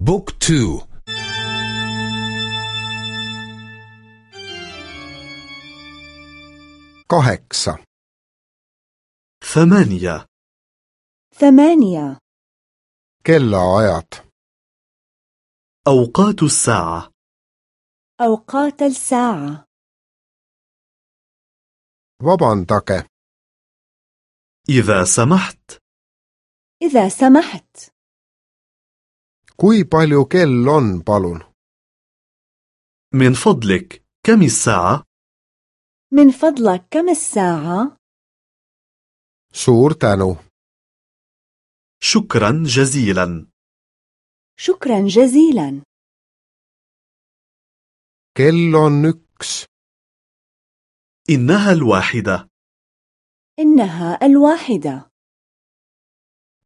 بوك تو kaheksa, ثمانية ثمانية kellaajad, أوقات الساعة أوقات الساعة vabandage, إذا سمحت إذا سمحت kui palju kell on, palun? من فضلك كم الساعة؟ من فضلك كم الساعة؟ suur tänu, شكرا جزيلا. شكرا جزيلا. Kell on üks, إنها الواحدة. إنها الواحدة.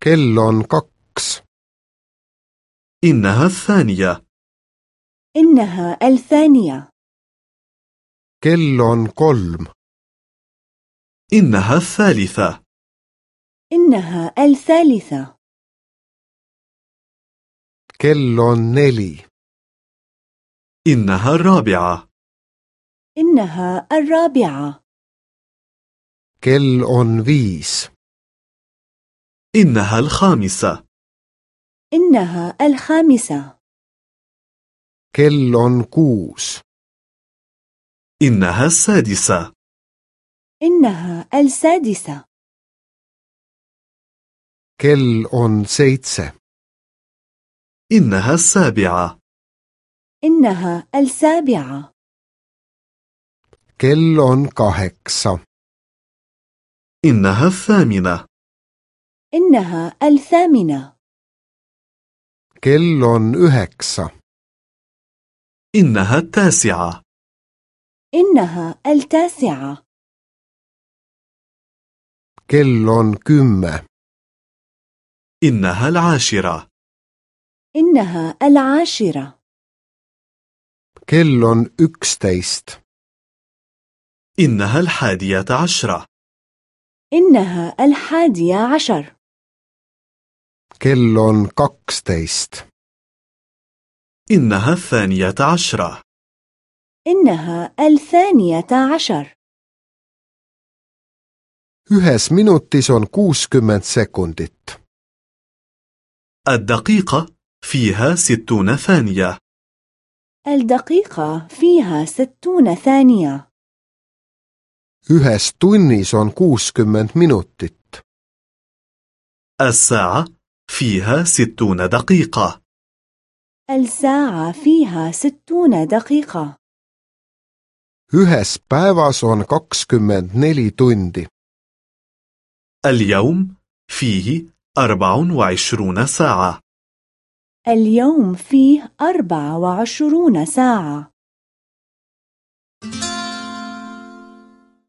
Kell on kaks, إنها الثانية. إنها الثانية. on kolm, إنها الثالثة. إنها الثالثة. on neli, إنها الرابعة. إنها الرابعة. on viis, إنها الخامسة. إنها الخامسة. on kuus, إنها السادسة. إنها السادسة. kell on seitse, إنها السابعة. إنها السابعة. kell on kaheksa, إنها الثامنة. إنها الثامنة. On üheksa, إنها التاسعة. إنها التاسعة. On kümme, إنها العاشرة. إنها العاشرة. On üksteist, إنها الحادية عشرة. إنها الحادية عشر. Kell on kaksteist, إنها الثانية عشرة إنها الثانية عشر ühes minutis on kuuskümmend sekundit. الدقيقة فيها ستون ثانية الدقيقة فيها ستون ثانية ühes tunnis on kuuskümmend minutit. الساعة فيها ستون دقيقة. الساعة فيها ستون دقيقة. Ühes päevas on kakskümmend neli tundi. اليوم فيه أربع وعشرون ساعة. اليوم فيه أربع وعشرون ساعة.